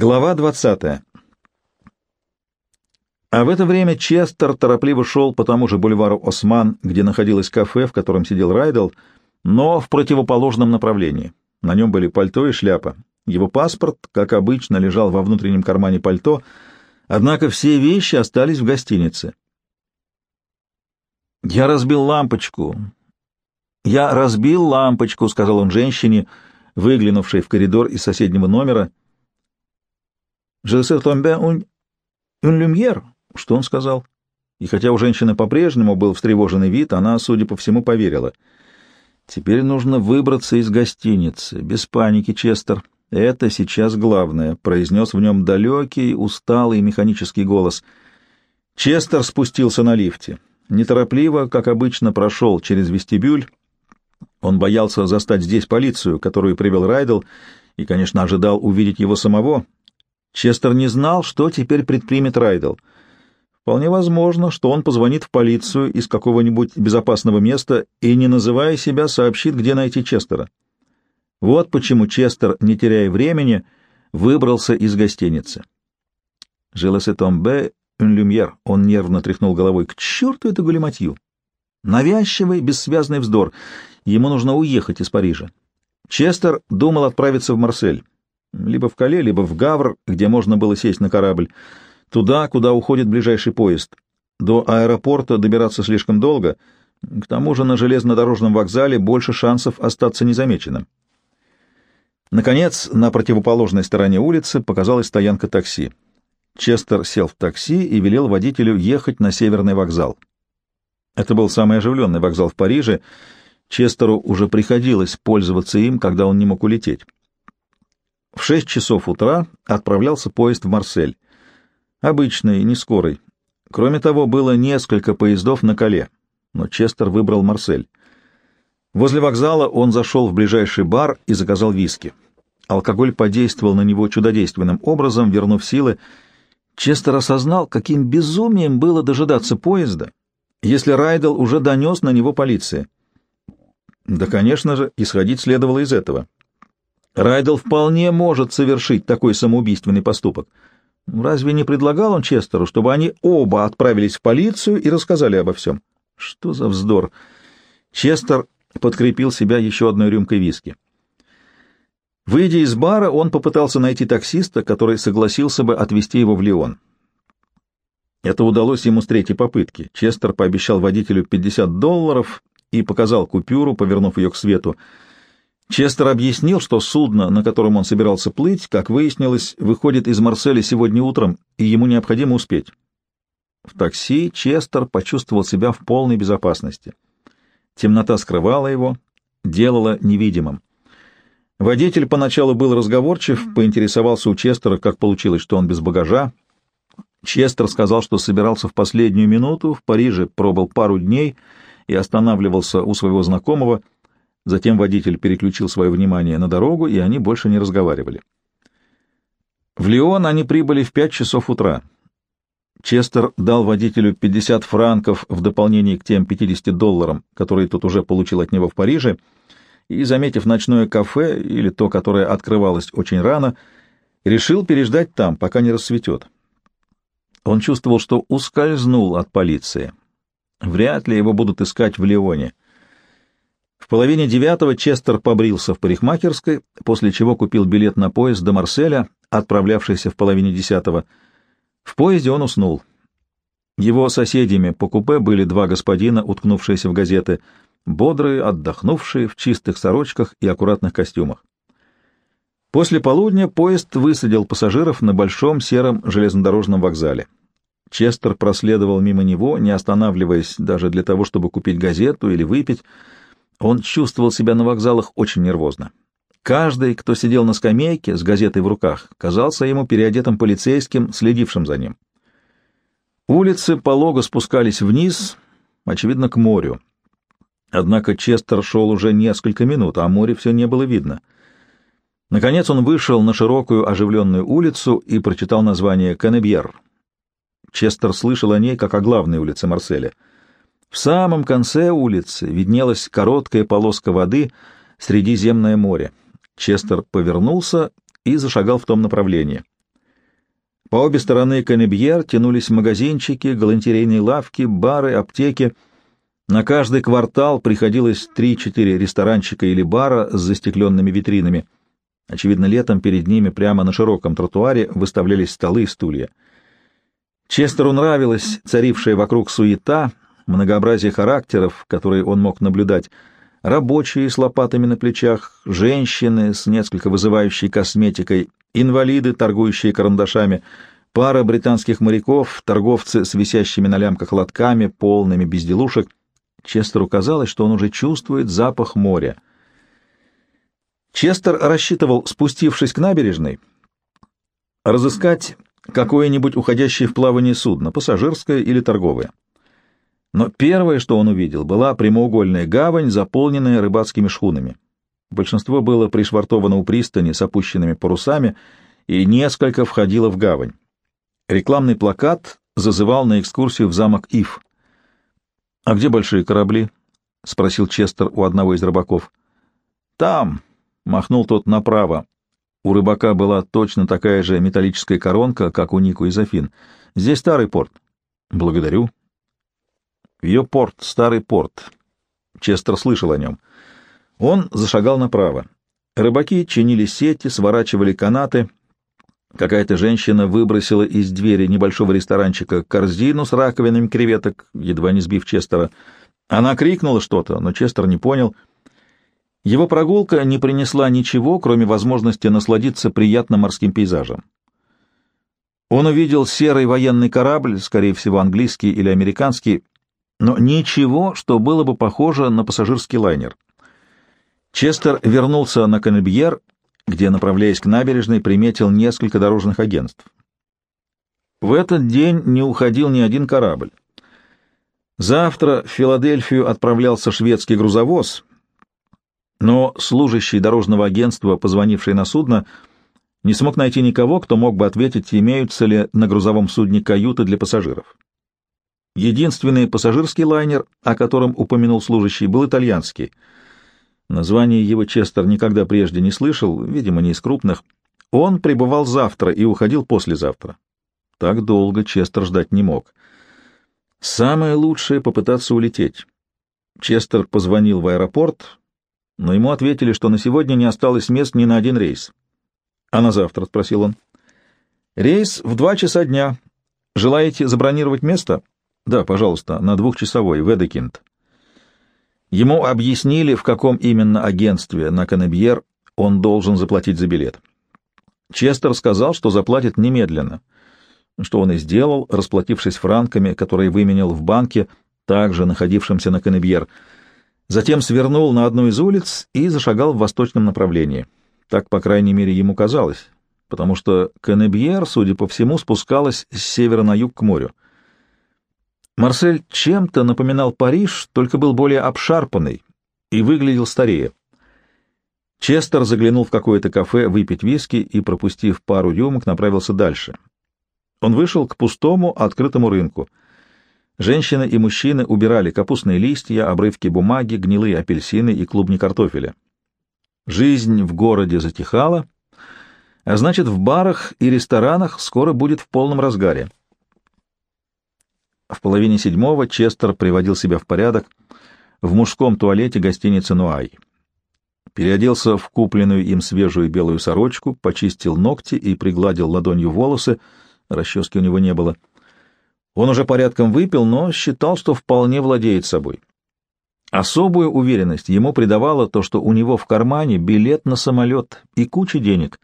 Глава 20. А в это время Честер торопливо шел по тому же бульвару Осман, где находилось кафе, в котором сидел Райдел, но в противоположном направлении. На нем были пальто и шляпа. Его паспорт, как обычно, лежал во внутреннем кармане пальто, однако все вещи остались в гостинице. «Я разбил лампочку. Я разбил лампочку», — сказал он женщине, выглянувшей в коридор из соседнего номера — «Je sais un, un lumière», что он сказал. И хотя у женщины по-прежнему был встревоженный вид, она, судя по всему, поверила. «Теперь нужно выбраться из гостиницы. Без паники, Честер. Это сейчас главное», — произнес в нем далекий, усталый механический голос. Честер спустился на лифте. Неторопливо, как обычно, прошел через вестибюль. Он боялся застать здесь полицию, которую привел Райдел, и, конечно, ожидал увидеть его самого, Честер не знал, что теперь предпримет Райдл. Вполне возможно, что он позвонит в полицию из какого-нибудь безопасного места и, не называя себя, сообщит, где найти Честера. Вот почему Честер, не теряя времени, выбрался из гостиницы. «Желесе томбе люмьер», — он нервно тряхнул головой. «К черту это галиматью! Навязчивый, бессвязный вздор. Ему нужно уехать из Парижа». Честер думал отправиться в Марсель либо в Кале, либо в Гавр, где можно было сесть на корабль, туда, куда уходит ближайший поезд. До аэропорта добираться слишком долго, к тому же на железнодорожном вокзале больше шансов остаться незамеченным. Наконец, на противоположной стороне улицы показалась стоянка такси. Честер сел в такси и велел водителю ехать на северный вокзал. Это был самый оживленный вокзал в Париже. Честеру уже приходилось пользоваться им, когда он не мог улететь. В шесть часов утра отправлялся поезд в Марсель. Обычный, не скорый. Кроме того, было несколько поездов на Кале, но Честер выбрал Марсель. Возле вокзала он зашел в ближайший бар и заказал виски. Алкоголь подействовал на него чудодейственным образом, вернув силы. Честер осознал, каким безумием было дожидаться поезда, если Райдел уже донес на него полиции. Да, конечно же, исходить следовало из этого. Райдел вполне может совершить такой самоубийственный поступок. Разве не предлагал он Честеру, чтобы они оба отправились в полицию и рассказали обо всем? Что за вздор! Честер подкрепил себя еще одной рюмкой виски. Выйдя из бара, он попытался найти таксиста, который согласился бы отвезти его в Лион. Это удалось ему с третьей попытки. Честер пообещал водителю 50 долларов и показал купюру, повернув ее к свету. Честер объяснил, что судно, на котором он собирался плыть, как выяснилось, выходит из Марселя сегодня утром, и ему необходимо успеть. В такси Честер почувствовал себя в полной безопасности. Темнота скрывала его, делала невидимым. Водитель поначалу был разговорчив, поинтересовался у Честера, как получилось, что он без багажа. Честер сказал, что собирался в последнюю минуту, в Париже пробыл пару дней и останавливался у своего знакомого — Затем водитель переключил свое внимание на дорогу, и они больше не разговаривали. В Лион они прибыли в пять часов утра. Честер дал водителю 50 франков в дополнение к тем 50 долларам, которые тот уже получил от него в Париже, и, заметив ночное кафе, или то, которое открывалось очень рано, решил переждать там, пока не рассветет. Он чувствовал, что ускользнул от полиции. Вряд ли его будут искать в Лионе. В половине девятого Честер побрился в парикмахерской, после чего купил билет на поезд до Марселя, отправлявшийся в половине десятого. В поезде он уснул. Его соседями по купе были два господина, уткнувшиеся в газеты, бодрые, отдохнувшие, в чистых сорочках и аккуратных костюмах. После полудня поезд высадил пассажиров на большом сером железнодорожном вокзале. Честер проследовал мимо него, не останавливаясь даже для того, чтобы купить газету или выпить, он чувствовал себя на вокзалах очень нервозно. Каждый, кто сидел на скамейке с газетой в руках, казался ему переодетым полицейским, следившим за ним. Улицы полого спускались вниз, очевидно, к морю. Однако Честер шел уже несколько минут, а море все не было видно. Наконец он вышел на широкую оживленную улицу и прочитал название Канебьер. Честер слышал о ней как о главной улице Марселя — в самом конце улицы виднелась короткая полоска воды, Средиземное море. Честер повернулся и зашагал в том направлении. По обе стороны Канебьер тянулись магазинчики, галантерейные лавки, бары, аптеки. На каждый квартал приходилось три-четыре ресторанчика или бара с застекленными витринами. Очевидно, летом перед ними прямо на широком тротуаре выставлялись столы и стулья. Честеру нравилась царившая вокруг суета, многообразие характеров, которые он мог наблюдать, рабочие с лопатами на плечах, женщины с несколько вызывающей косметикой, инвалиды, торгующие карандашами, пара британских моряков, торговцы с висящими на лямках лотками, полными безделушек. Честеру казалось, что он уже чувствует запах моря. Честер рассчитывал, спустившись к набережной, разыскать какое-нибудь уходящее в плавание судно, пассажирское или торговое. Но первое, что он увидел, была прямоугольная гавань, заполненная рыбацкими шхунами. Большинство было пришвартовано у пристани с опущенными парусами, и несколько входило в гавань. Рекламный плакат зазывал на экскурсию в замок Ив. «А где большие корабли?» — спросил Честер у одного из рыбаков. «Там!» — махнул тот направо. У рыбака была точно такая же металлическая коронка, как у Нику и Зафин. «Здесь старый порт». «Благодарю», ее порт, старый порт. Честер слышал о нем. Он зашагал направо. Рыбаки чинили сети, сворачивали канаты. Какая-то женщина выбросила из двери небольшого ресторанчика корзину с раковинами креветок, едва не сбив Честера. Она крикнула что-то, но Честер не понял. Его прогулка не принесла ничего, кроме возможности насладиться приятным морским пейзажем. Он увидел серый военный корабль, скорее всего, английский или американский, но ничего, что было бы похоже на пассажирский лайнер. Честер вернулся на Канельбьер, где, направляясь к набережной, приметил несколько дорожных агентств. В этот день не уходил ни один корабль. Завтра в Филадельфию отправлялся шведский грузовоз, но служащий дорожного агентства, позвонивший на судно, не смог найти никого, кто мог бы ответить, имеются ли на грузовом судне каюты для пассажиров. Единственный пассажирский лайнер, о котором упомянул служащий, был итальянский. Название его Честер никогда прежде не слышал, видимо, не из крупных. Он прибывал завтра и уходил послезавтра. Так долго Честер ждать не мог. Самое лучшее — попытаться улететь. Честер позвонил в аэропорт, но ему ответили, что на сегодня не осталось мест ни на один рейс. — А на завтра? — спросил он. — Рейс в два часа дня. Желаете забронировать место? — да, пожалуйста, на двухчасовой, в Эдекинд. Ему объяснили, в каком именно агентстве на Канебьер он должен заплатить за билет. Честер сказал, что заплатит немедленно, что он и сделал, расплатившись франками, которые выменял в банке, также находившемся на Канебьер. Затем свернул на одну из улиц и зашагал в восточном направлении. Так, по крайней мере, ему казалось, потому что Канебьер, судя по всему, спускалась с севера на юг к морю. Марсель чем-то напоминал Париж, только был более обшарпанный и выглядел старее. Честер заглянул в какое-то кафе выпить виски и, пропустив пару рюмок, направился дальше. Он вышел к пустому открытому рынку. Женщины и мужчины убирали капустные листья, обрывки бумаги, гнилые апельсины и клубни картофеля. Жизнь в городе затихала, а значит, в барах и ресторанах скоро будет в полном разгаре. В половине седьмого Честер приводил себя в порядок в мужском туалете гостиницы «Нуай». Переоделся в купленную им свежую белую сорочку, почистил ногти и пригладил ладонью волосы, расчески у него не было. Он уже порядком выпил, но считал, что вполне владеет собой. Особую уверенность ему придавало то, что у него в кармане билет на самолет и куча денег.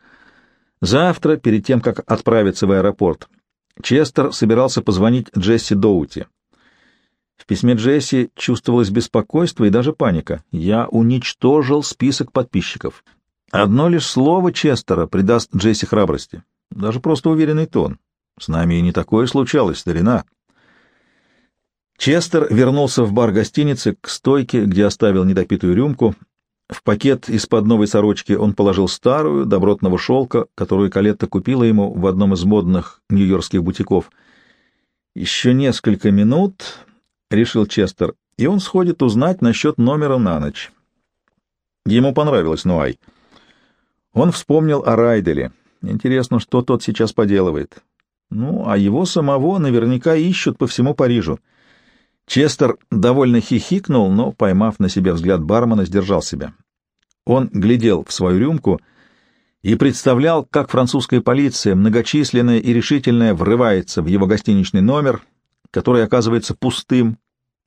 Завтра, перед тем, как отправиться в аэропорт, Честер собирался позвонить Джесси Доути. В письме Джесси чувствовалось беспокойство и даже паника. «Я уничтожил список подписчиков». Одно лишь слово Честера придаст Джесси храбрости. Даже просто уверенный тон. С нами и не такое случалось, старина. Честер вернулся в бар гостиницы к стойке, где оставил недопитую рюмку, в пакет из-под новой сорочки он положил старую, добротного шелка, которую Калетта купила ему в одном из модных нью-йоркских бутиков. «Еще несколько минут», — решил Честер, — «и он сходит узнать насчет номера на ночь». Ему понравилось Нуай. Он вспомнил о Райделе. Интересно, что тот сейчас поделывает. Ну, а его самого наверняка ищут по всему Парижу. Честер довольно хихикнул, но, поймав на себя взгляд бармена, сдержал себя. Он глядел в свою рюмку и представлял, как французская полиция, многочисленная и решительная, врывается в его гостиничный номер, который оказывается пустым,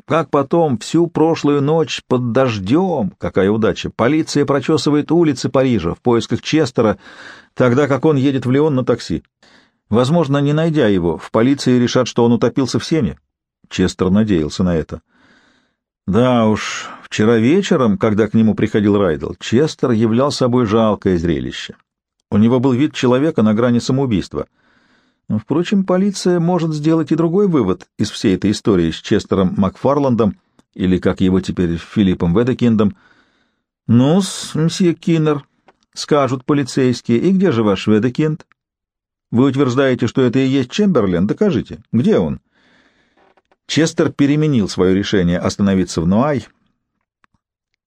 как потом всю прошлую ночь под дождем, какая удача, полиция прочесывает улицы Парижа в поисках Честера, тогда как он едет в Лион на такси. Возможно, не найдя его, в полиции решат, что он утопился в сене. Честер надеялся на это. Да уж, вчера вечером, когда к нему приходил Райдл, Честер являл собой жалкое зрелище. У него был вид человека на грани самоубийства. Но, впрочем, полиция может сделать и другой вывод из всей этой истории с Честером Макфарландом, или, как его теперь, Филиппом Ведекиндом. «Ну-с, мсье Киннер», — скажут полицейские, — «и где же ваш Ведекинд?» «Вы утверждаете, что это и есть Чемберлен? Докажите. Где он?» Честер переменил свое решение остановиться в Нуай.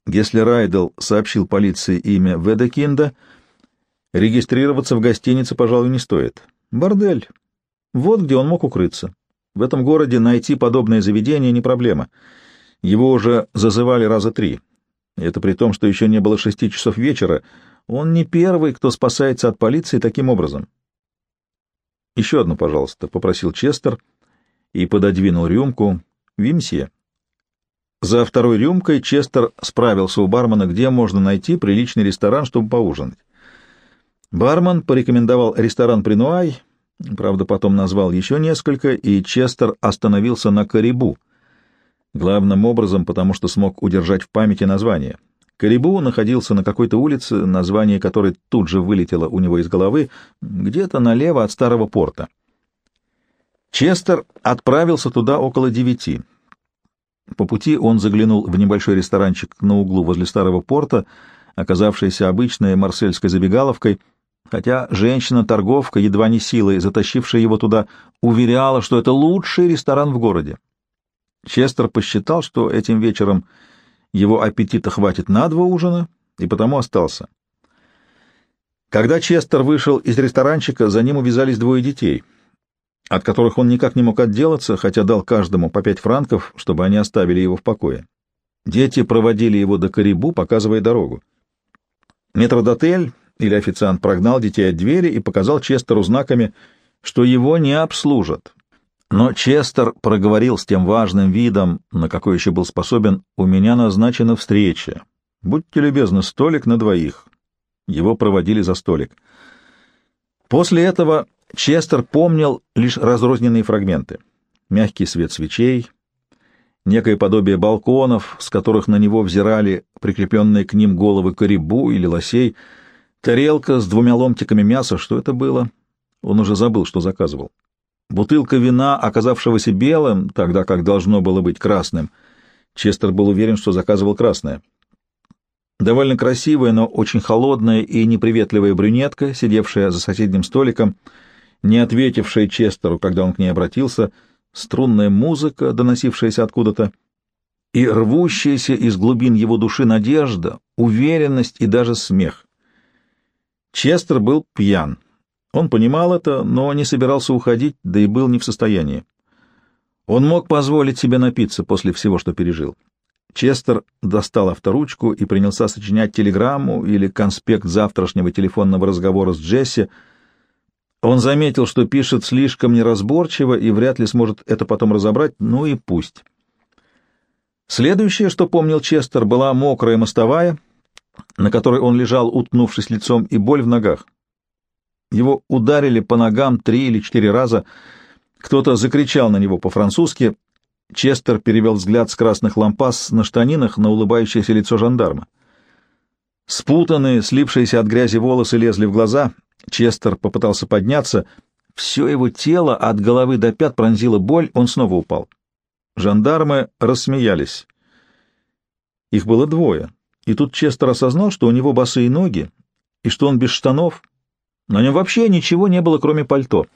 Если Райдл сообщил полиции имя Ведекинда, регистрироваться в гостинице, пожалуй, не стоит. Бордель. Вот где он мог укрыться. В этом городе найти подобное заведение не проблема. Его уже зазывали раза три. Это при том, что еще не было шести часов вечера. Он не первый, кто спасается от полиции таким образом. «Еще одну, пожалуйста», — попросил Честер и пододвинул рюмку. «Вимсье». За второй рюмкой Честер справился у бармена, где можно найти приличный ресторан, чтобы поужинать. Бармен порекомендовал ресторан «Принуай», правда, потом назвал еще несколько, и Честер остановился на «Карибу», главным образом потому, что смог удержать в памяти название. Карибу находился на какой-то улице, название которой тут же вылетело у него из головы, где-то налево от старого порта. Честер отправился туда около девяти. По пути он заглянул в небольшой ресторанчик на углу возле старого порта, оказавшийся обычной марсельской забегаловкой — хотя женщина-торговка, едва не силой затащившая его туда, уверяла, что это лучший ресторан в городе. Честер посчитал, что этим вечером его аппетита хватит на два ужина, и потому остался. Когда Честер вышел из ресторанчика, за ним увязались двое детей, от которых он никак не мог отделаться, хотя дал каждому по пять франков, чтобы они оставили его в покое. Дети проводили его до Карибу, показывая дорогу. Метродотель или официант прогнал детей от двери и показал Честеру знаками, что его не обслужат. Но Честер проговорил с тем важным видом, на какой еще был способен, «У меня назначена встреча. Будьте любезны, столик на двоих». Его проводили за столик. После этого Честер помнил лишь разрозненные фрагменты. Мягкий свет свечей, некое подобие балконов, с которых на него взирали прикрепленные к ним головы корибу или лосей — Тарелка с двумя ломтиками мяса, что это было? Он уже забыл, что заказывал. Бутылка вина, оказавшегося белым, тогда как должно было быть красным. Честер был уверен, что заказывал красное. Довольно красивая, но очень холодная и неприветливая брюнетка, сидевшая за соседним столиком, не ответившая Честеру, когда он к ней обратился, струнная музыка, доносившаяся откуда-то, и рвущаяся из глубин его души надежда, уверенность и даже смех. Честер был пьян. Он понимал это, но не собирался уходить, да и был не в состоянии. Он мог позволить себе напиться после всего, что пережил. Честер достал авторучку и принялся сочинять телеграмму или конспект завтрашнего телефонного разговора с Джесси. Он заметил, что пишет слишком неразборчиво и вряд ли сможет это потом разобрать, ну и пусть. Следующее, что помнил Честер, была мокрая мостовая — на которой он лежал, утнувшись лицом, и боль в ногах. Его ударили по ногам три или четыре раза. Кто-то закричал на него по-французски. Честер перевел взгляд с красных лампас на штанинах на улыбающееся лицо жандарма. Спутанные, слипшиеся от грязи волосы лезли в глаза. Честер попытался подняться. Все его тело от головы до пят пронзила боль, он снова упал. Жандармы рассмеялись. Их было двое. И тут Честер осознал, что у него босые ноги, и что он без штанов. На нем вообще ничего не было, кроме пальто.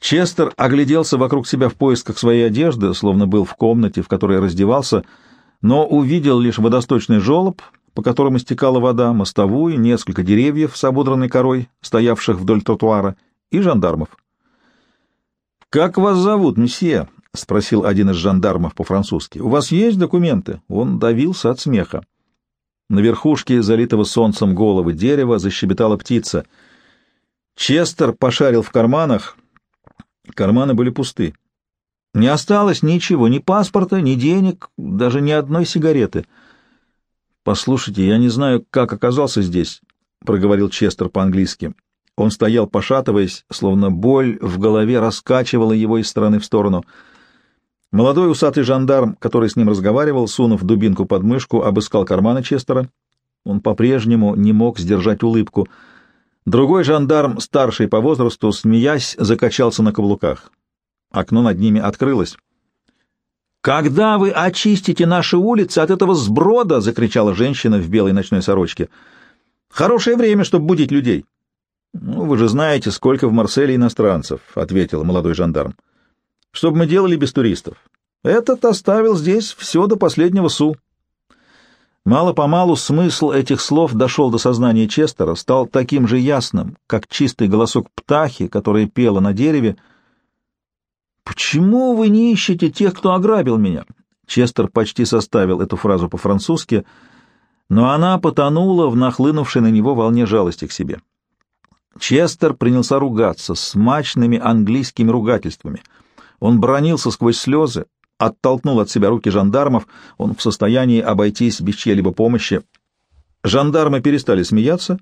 Честер огляделся вокруг себя в поисках своей одежды, словно был в комнате, в которой раздевался, но увидел лишь водосточный желоб, по которому стекала вода, мостовую, несколько деревьев с ободранной корой, стоявших вдоль тротуара, и жандармов. «Как вас зовут, месье?» — спросил один из жандармов по-французски. «У вас есть документы?» Он давился от смеха. На верхушке залитого солнцем головы дерева защебетала птица. Честер пошарил в карманах. Карманы были пусты. Не осталось ничего, ни паспорта, ни денег, даже ни одной сигареты. «Послушайте, я не знаю, как оказался здесь», — проговорил Честер по-английски. Он стоял, пошатываясь, словно боль в голове раскачивала его из стороны в сторону. Молодой усатый жандарм, который с ним разговаривал, сунув дубинку под мышку, обыскал карманы Честера. Он по-прежнему не мог сдержать улыбку. Другой жандарм, старший по возрасту, смеясь, закачался на каблуках. Окно над ними открылось. «Когда вы очистите наши улицы от этого сброда?» — закричала женщина в белой ночной сорочке. «Хорошее время, чтобы будить людей». «Ну, вы же знаете, сколько в Марселе иностранцев», — ответил молодой жандарм. «Что бы мы делали без туристов? Этот оставил здесь все до последнего су». Мало-помалу смысл этих слов дошел до сознания Честера, стал таким же ясным, как чистый голосок птахи, которая пела на дереве. «Почему вы не ищете тех, кто ограбил меня?» Честер почти составил эту фразу по-французски, но она потонула в нахлынувшей на него волне жалости к себе. Честер принялся ругаться смачными английскими ругательствами. Он бронился сквозь слезы, оттолкнул от себя руки жандармов, он в состоянии обойтись без чьей-либо помощи. Жандармы перестали смеяться,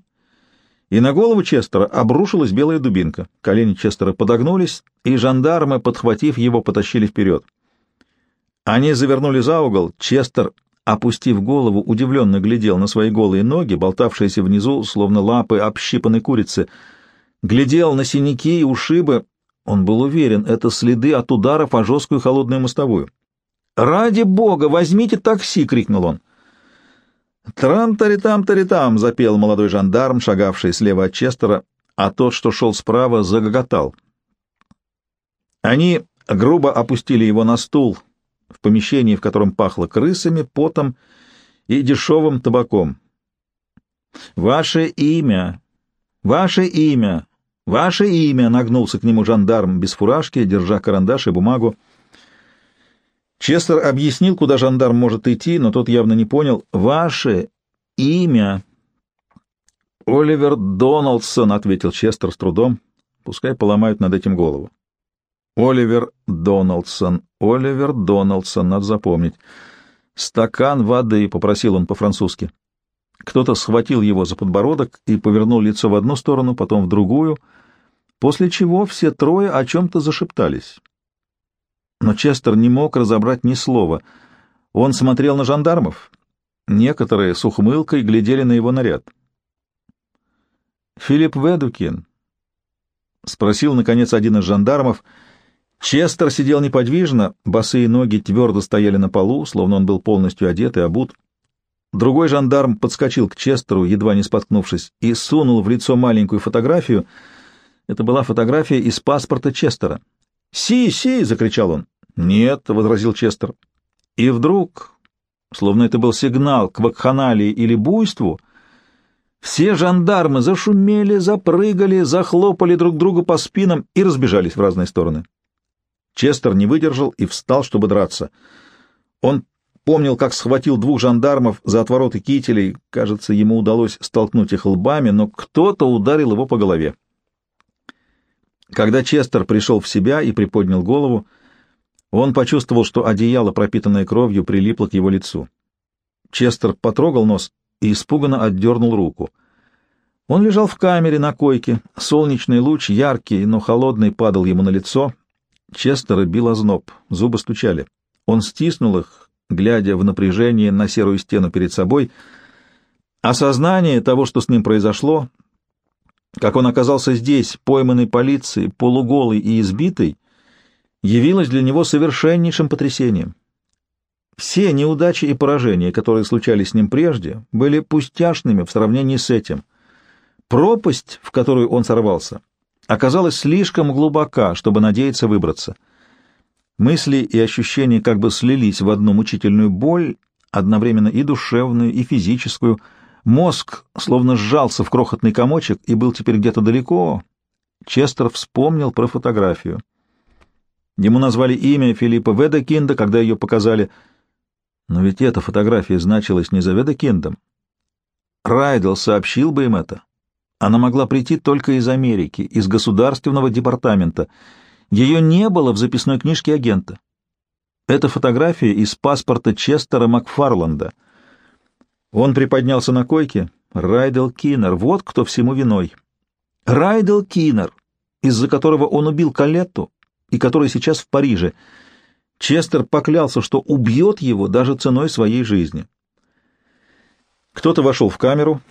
и на голову Честера обрушилась белая дубинка. Колени Честера подогнулись, и жандармы, подхватив его, потащили вперед. Они завернули за угол, Честер опустив голову, удивленно глядел на свои голые ноги, болтавшиеся внизу, словно лапы общипанной курицы, глядел на синяки и ушибы. Он был уверен, это следы от ударов о жесткую холодную мостовую. «Ради бога, возьмите такси!» — крикнул он. «Трам-таритам-таритам!» — запел молодой жандарм, шагавший слева от Честера, а тот, что шел справа, загоготал. Они грубо опустили его на стул — в помещении, в котором пахло крысами, потом и дешевым табаком. «Ваше имя! Ваше имя! Ваше имя!» — нагнулся к нему жандарм без фуражки, держа карандаш и бумагу. Честер объяснил, куда жандарм может идти, но тот явно не понял. «Ваше имя!» «Оливер Доналдсон», — ответил Честер с трудом. «Пускай поломают над этим голову». Оливер Доналдсон. Оливер Доналдсон, надо запомнить. «Стакан воды», — попросил он по-французски. Кто-то схватил его за подбородок и повернул лицо в одну сторону, потом в другую, после чего все трое о чем-то зашептались. Но Честер не мог разобрать ни слова. Он смотрел на жандармов. Некоторые с ухмылкой глядели на его наряд. «Филипп Ведукин?» — спросил, наконец, один из жандармов — Честер сидел неподвижно, босые ноги твердо стояли на полу, словно он был полностью одет и обут. Другой жандарм подскочил к Честеру, едва не споткнувшись, и сунул в лицо маленькую фотографию. Это была фотография из паспорта Честера. «Си, си!» — закричал он. «Нет», — возразил Честер. И вдруг, словно это был сигнал к вакханалии или буйству, все жандармы зашумели, запрыгали, захлопали друг другу по спинам и разбежались в разные стороны. Честер не выдержал и встал, чтобы драться. Он помнил, как схватил двух жандармов за отвороты кителей. Кажется, ему удалось столкнуть их лбами, но кто-то ударил его по голове. Когда Честер пришел в себя и приподнял голову, он почувствовал, что одеяло, пропитанное кровью, прилипло к его лицу. Честер потрогал нос и испуганно отдернул руку. Он лежал в камере на койке, солнечный луч, яркий, но холодный, падал ему на лицо — Честера бил озноб, зубы стучали. Он стиснул их, глядя в напряжение на серую стену перед собой. Осознание того, что с ним произошло, как он оказался здесь, пойманный полицией, полуголый и избитый, явилось для него совершеннейшим потрясением. Все неудачи и поражения, которые случались с ним прежде, были пустяшными в сравнении с этим. Пропасть, в которую он сорвался, оказалась слишком глубока, чтобы надеяться выбраться. Мысли и ощущения как бы слились в одну мучительную боль, одновременно и душевную, и физическую. Мозг словно сжался в крохотный комочек и был теперь где-то далеко. Честер вспомнил про фотографию. Ему назвали имя Филиппа Ведекинда, когда ее показали. Но ведь эта фотография значилась не за Ведекиндом. Райдел сообщил бы им это. Она могла прийти только из Америки, из государственного департамента. Ее не было в записной книжке агента. Это фотография из паспорта Честера Макфарланда. Он приподнялся на койке. Райдел Киннер, вот кто всему виной. Райдел Киннер, из-за которого он убил Калетту и который сейчас в Париже. Честер поклялся, что убьет его даже ценой своей жизни. Кто-то вошел в камеру.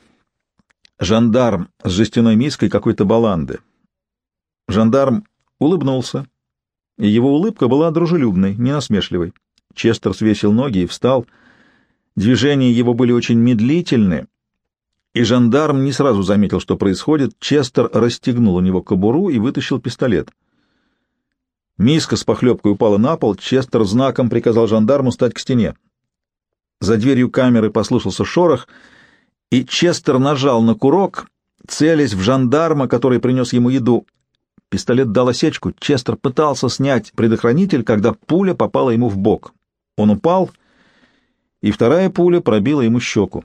Жандарм с жестяной миской какой-то баланды. Жандарм улыбнулся, и его улыбка была дружелюбной, не насмешливой. Честер свесил ноги и встал. Движения его были очень медлительны, и жандарм не сразу заметил, что происходит. Честер расстегнул у него кобуру и вытащил пистолет. Миска с похлебкой упала на пол, Честер знаком приказал жандарму стать к стене. За дверью камеры послышался шорох, и Честер нажал на курок, целясь в жандарма, который принес ему еду. Пистолет дал осечку. Честер пытался снять предохранитель, когда пуля попала ему в бок. Он упал, и вторая пуля пробила ему щеку.